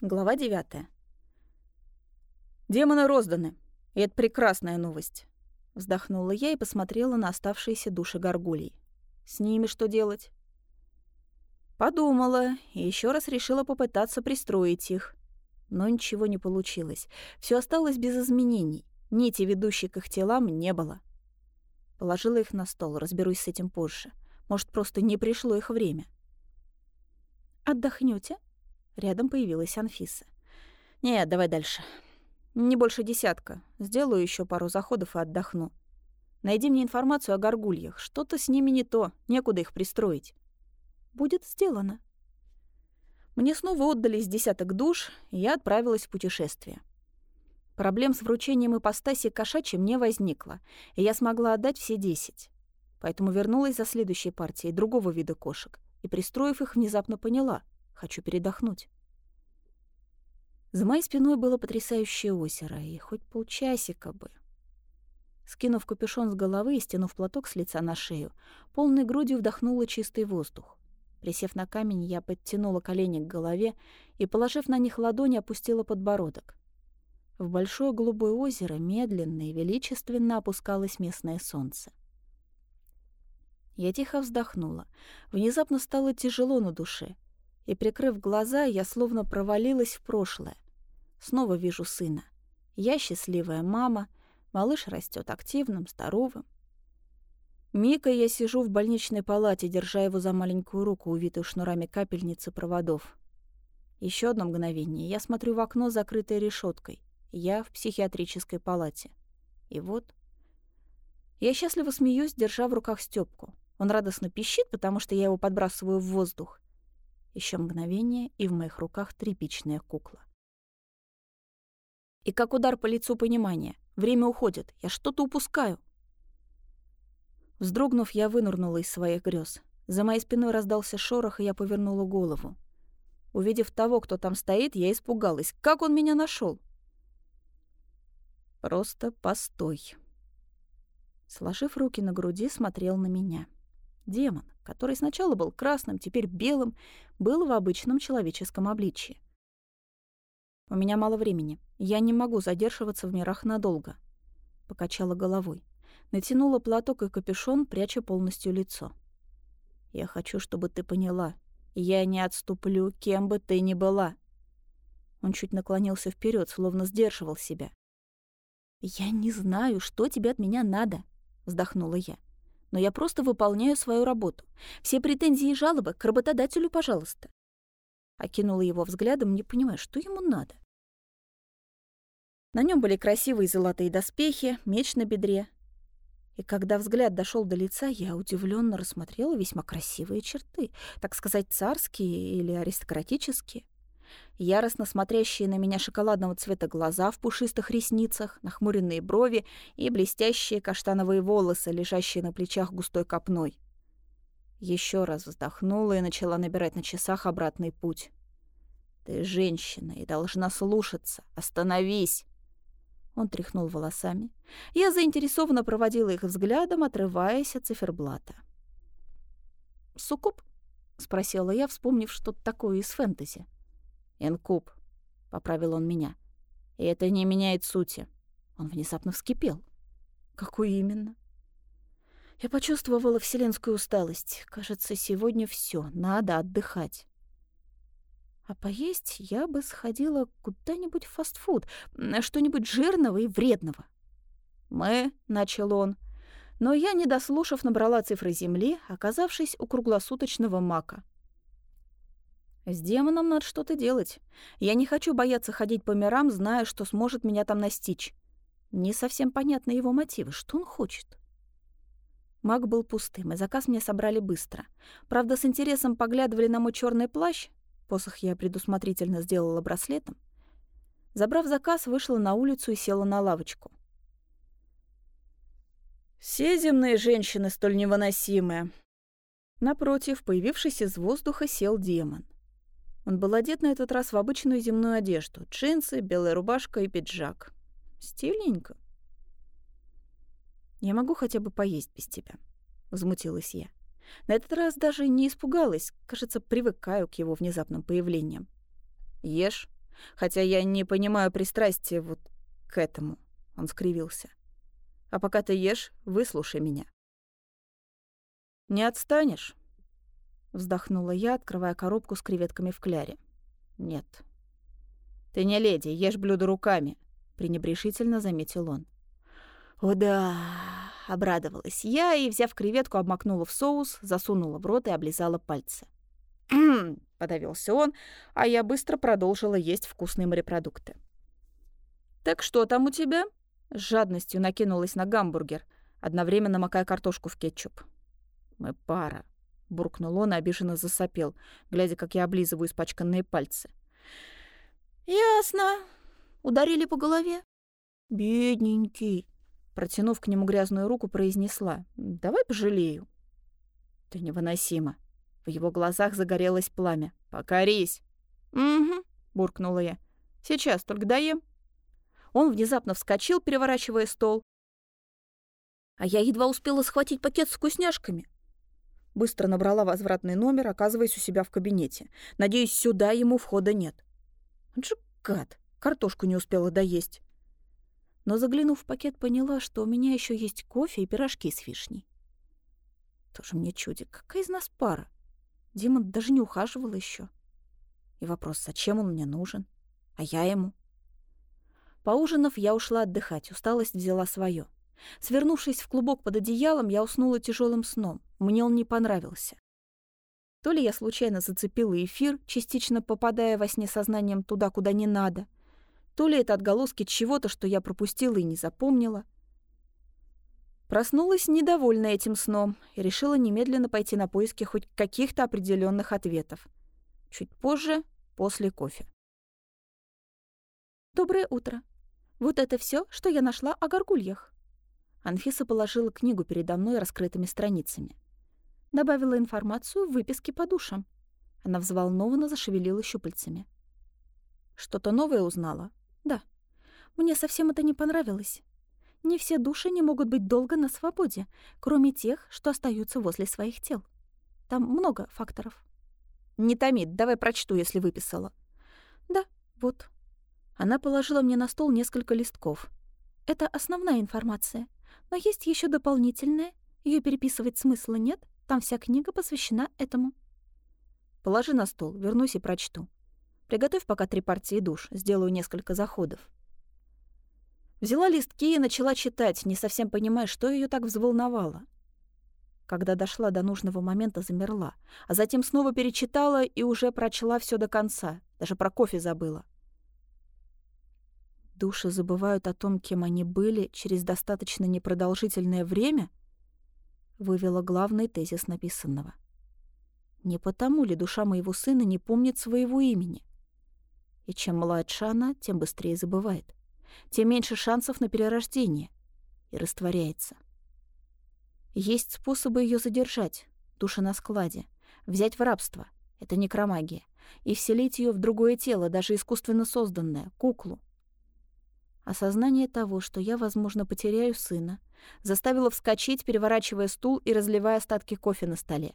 Глава 9. «Демоны розданы, и это прекрасная новость», — вздохнула я и посмотрела на оставшиеся души горгулей. «С ними что делать?» Подумала и еще раз решила попытаться пристроить их. Но ничего не получилось. Все осталось без изменений. Нити, ведущих к их телам, не было. Положила их на стол, разберусь с этим позже. Может, просто не пришло их время. Отдохнете? Рядом появилась Анфиса. «Нет, давай дальше. Не больше десятка. Сделаю еще пару заходов и отдохну. Найди мне информацию о горгульях. Что-то с ними не то, некуда их пристроить». «Будет сделано». Мне снова отдали десяток душ, и я отправилась в путешествие. Проблем с вручением ипостаси кошачьим не возникло, и я смогла отдать все десять. Поэтому вернулась за следующей партией другого вида кошек и, пристроив их, внезапно поняла — Хочу передохнуть. За моей спиной было потрясающее озеро, и хоть полчасика бы. Скинув капюшон с головы и стянув платок с лица на шею, полной грудью вдохнула чистый воздух. Присев на камень, я подтянула колени к голове и, положив на них ладони, опустила подбородок. В большое голубое озеро медленно и величественно опускалось местное солнце. Я тихо вздохнула. Внезапно стало тяжело на душе и, прикрыв глаза, я словно провалилась в прошлое. Снова вижу сына. Я счастливая мама, малыш растет активным, здоровым. Мика я сижу в больничной палате, держа его за маленькую руку, увитую шнурами капельницы проводов. Еще одно мгновение. Я смотрю в окно, закрытое решеткой. Я в психиатрической палате. И вот... Я счастливо смеюсь, держа в руках Стёпку. Он радостно пищит, потому что я его подбрасываю в воздух. Еще мгновение, и в моих руках тряпичная кукла. И как удар по лицу понимания. Время уходит, я что-то упускаю. Вздрогнув, я вынырнула из своих грез. За моей спиной раздался шорох, и я повернула голову. Увидев того, кто там стоит, я испугалась. Как он меня нашел? Просто постой. Сложив руки на груди, смотрел на меня. Демон, который сначала был красным, теперь белым, был в обычном человеческом обличье. «У меня мало времени. Я не могу задерживаться в мирах надолго», — покачала головой. Натянула платок и капюшон, пряча полностью лицо. «Я хочу, чтобы ты поняла. Я не отступлю, кем бы ты ни была». Он чуть наклонился вперед, словно сдерживал себя. «Я не знаю, что тебе от меня надо», — вздохнула я но я просто выполняю свою работу. Все претензии и жалобы к работодателю, пожалуйста». Окинула его взглядом, не понимая, что ему надо. На нем были красивые золотые доспехи, меч на бедре. И когда взгляд дошел до лица, я удивленно рассмотрела весьма красивые черты, так сказать, царские или аристократические яростно смотрящие на меня шоколадного цвета глаза в пушистых ресницах, нахмуренные брови и блестящие каштановые волосы, лежащие на плечах густой копной. Еще раз вздохнула и начала набирать на часах обратный путь. «Ты женщина и должна слушаться. Остановись!» Он тряхнул волосами. Я заинтересованно проводила их взглядом, отрываясь от циферблата. «Суккуб?» — спросила я, вспомнив что-то такое из фэнтези. «Инкуб», — поправил он меня. «И это не меняет сути». Он внезапно вскипел. «Какой именно?» Я почувствовала вселенскую усталость. Кажется, сегодня все, надо отдыхать. А поесть я бы сходила куда-нибудь в фастфуд, что-нибудь жирного и вредного. «Мы», — начал он, но я, не дослушав, набрала цифры Земли, оказавшись у круглосуточного мака. С демоном надо что-то делать. Я не хочу бояться ходить по мирам, зная, что сможет меня там настичь. Не совсем понятны его мотивы. Что он хочет? Маг был пустым, и заказ мне собрали быстро. Правда, с интересом поглядывали на мой черный плащ. Посох я предусмотрительно сделала браслетом. Забрав заказ, вышла на улицу и села на лавочку. «Все земные женщины столь невыносимые». Напротив, появившись из воздуха, сел демон. Он был одет на этот раз в обычную земную одежду. Джинсы, белая рубашка и пиджак. Стильненько. «Я могу хотя бы поесть без тебя», — возмутилась я. На этот раз даже не испугалась. Кажется, привыкаю к его внезапным появлениям. «Ешь. Хотя я не понимаю пристрастия вот к этому. Он скривился. А пока ты ешь, выслушай меня. Не отстанешь? Вздохнула я, открывая коробку с креветками в кляре. Нет. Ты не леди, ешь блюдо руками, пренебрежительно заметил он. О да, обрадовалась я и, взяв креветку, обмакнула в соус, засунула в рот и облизала пальцы. подавился он, а я быстро продолжила есть вкусные морепродукты. «Так что там у тебя?» С жадностью накинулась на гамбургер, одновременно макая картошку в кетчуп. «Мы пара», — буркнул он и обиженно засопел, глядя, как я облизываю испачканные пальцы. «Ясно. Ударили по голове?» «Бедненький», — протянув к нему грязную руку, произнесла. «Давай пожалею». «Ты невыносима», в его глазах загорелось пламя. «Покорись!» «Угу», — буркнула я. «Сейчас, только доем». Он внезапно вскочил, переворачивая стол. А я едва успела схватить пакет с вкусняшками. Быстро набрала возвратный номер, оказываясь у себя в кабинете. Надеюсь, сюда ему входа нет. Он же гад, картошку не успела доесть. Но заглянув в пакет, поняла, что у меня еще есть кофе и пирожки с вишней. Тоже мне чудик, какая из нас пара? Дима даже не ухаживал еще. И вопрос, зачем он мне нужен? А я ему? Поужинав, я ушла отдыхать, усталость взяла свое. Свернувшись в клубок под одеялом, я уснула тяжелым сном. Мне он не понравился. То ли я случайно зацепила эфир, частично попадая во сне сознанием туда, куда не надо, то ли это отголоски чего-то, что я пропустила и не запомнила. Проснулась недовольна этим сном и решила немедленно пойти на поиски хоть каких-то определенных ответов. Чуть позже, после кофе. «Доброе утро. Вот это все, что я нашла о горгульях». Анфиса положила книгу передо мной раскрытыми страницами. Добавила информацию в выписке по душам. Она взволнованно зашевелила щупальцами. «Что-то новое узнала?» «Да. Мне совсем это не понравилось. Не все души не могут быть долго на свободе, кроме тех, что остаются возле своих тел. Там много факторов. Не томит, давай прочту, если выписала. Да, вот. Она положила мне на стол несколько листков. Это основная информация. Но есть еще дополнительная. Ее переписывать смысла нет. Там вся книга посвящена этому. Положи на стол, вернусь и прочту. Приготовь пока три партии душ, сделаю несколько заходов. Взяла листки и начала читать, не совсем понимая, что ее так взволновало. Когда дошла до нужного момента, замерла, а затем снова перечитала и уже прочла все до конца, даже про кофе забыла. Души забывают о том, кем они были через достаточно непродолжительное время, вывела главный тезис написанного. Не потому ли душа моего сына не помнит своего имени? И чем младше она, тем быстрее забывает тем меньше шансов на перерождение и растворяется. Есть способы ее задержать, душа на складе, взять в рабство, это некромагия, и вселить ее в другое тело, даже искусственно созданное, куклу. Осознание того, что я, возможно, потеряю сына, заставило вскочить, переворачивая стул и разливая остатки кофе на столе.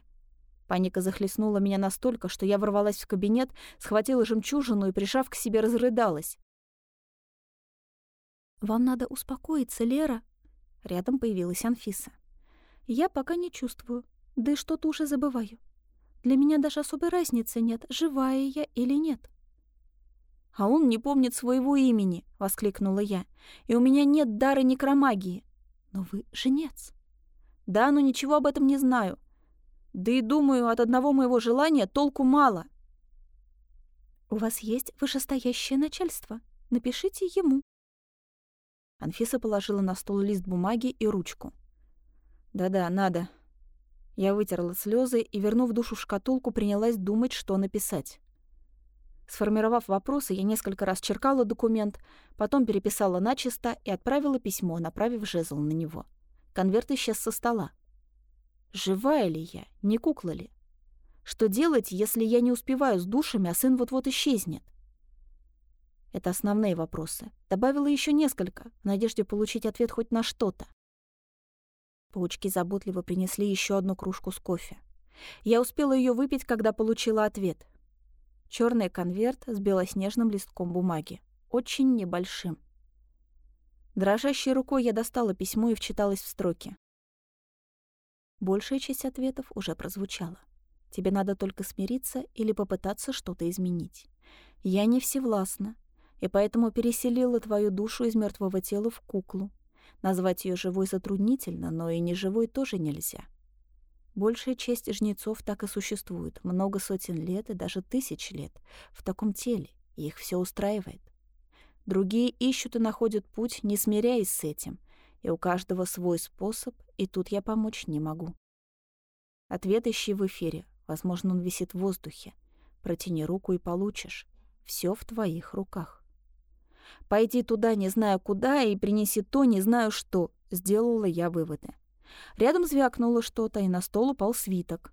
Паника захлестнула меня настолько, что я ворвалась в кабинет, схватила жемчужину и, прижав к себе, разрыдалась. «Вам надо успокоиться, Лера». Рядом появилась Анфиса. «Я пока не чувствую, да и что-то уже забываю. Для меня даже особой разницы нет, живая я или нет». «А он не помнит своего имени», — воскликнула я. «И у меня нет дара некромагии». «Но вы женец». «Да, но ничего об этом не знаю. Да и думаю, от одного моего желания толку мало». «У вас есть вышестоящее начальство. Напишите ему», Анфиса положила на стол лист бумаги и ручку. «Да-да, надо». Я вытерла слезы и, вернув душу в шкатулку, принялась думать, что написать. Сформировав вопросы, я несколько раз черкала документ, потом переписала начисто и отправила письмо, направив жезл на него. Конверт исчез со стола. Живая ли я, не кукла ли? Что делать, если я не успеваю с душами, а сын вот-вот исчезнет? Это основные вопросы. Добавила еще несколько, в надежде получить ответ хоть на что-то. Паучки заботливо принесли еще одну кружку с кофе. Я успела ее выпить, когда получила ответ. Черный конверт с белоснежным листком бумаги. Очень небольшим. Дрожащей рукой я достала письмо и вчиталась в строки. Большая часть ответов уже прозвучала. Тебе надо только смириться или попытаться что-то изменить. Я не всевластна, и поэтому переселила твою душу из мертвого тела в куклу. Назвать ее живой затруднительно, но и неживой тоже нельзя. Большая часть жнецов так и существует, много сотен лет и даже тысяч лет, в таком теле, и их все устраивает. Другие ищут и находят путь, не смиряясь с этим, и у каждого свой способ, и тут я помочь не могу. Ответ ищи в эфире, возможно, он висит в воздухе. Протяни руку и получишь. Все в твоих руках. Пойди туда, не знаю куда, и принеси то, не знаю что. Сделала я выводы. Рядом звякнуло что-то, и на стол упал свиток.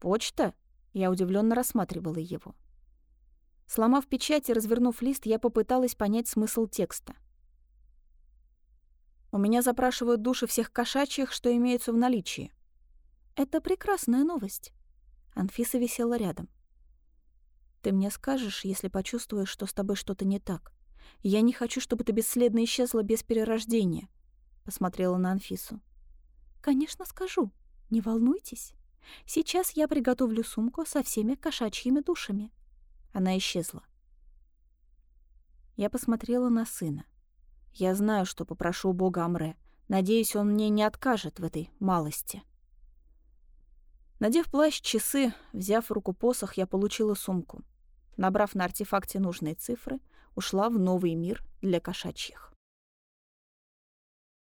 «Почта?» Я удивленно рассматривала его. Сломав печать и развернув лист, я попыталась понять смысл текста. «У меня запрашивают души всех кошачьих, что имеются в наличии». «Это прекрасная новость». Анфиса висела рядом. «Ты мне скажешь, если почувствуешь, что с тобой что-то не так. Я не хочу, чтобы ты бесследно исчезла без перерождения», — посмотрела на Анфису. «Конечно, скажу. Не волнуйтесь. Сейчас я приготовлю сумку со всеми кошачьими душами». Она исчезла. Я посмотрела на сына. Я знаю, что попрошу Бога Амре. Надеюсь, он мне не откажет в этой малости. Надев плащ, часы, взяв в руку посох, я получила сумку. Набрав на артефакте нужные цифры, ушла в новый мир для кошачьих.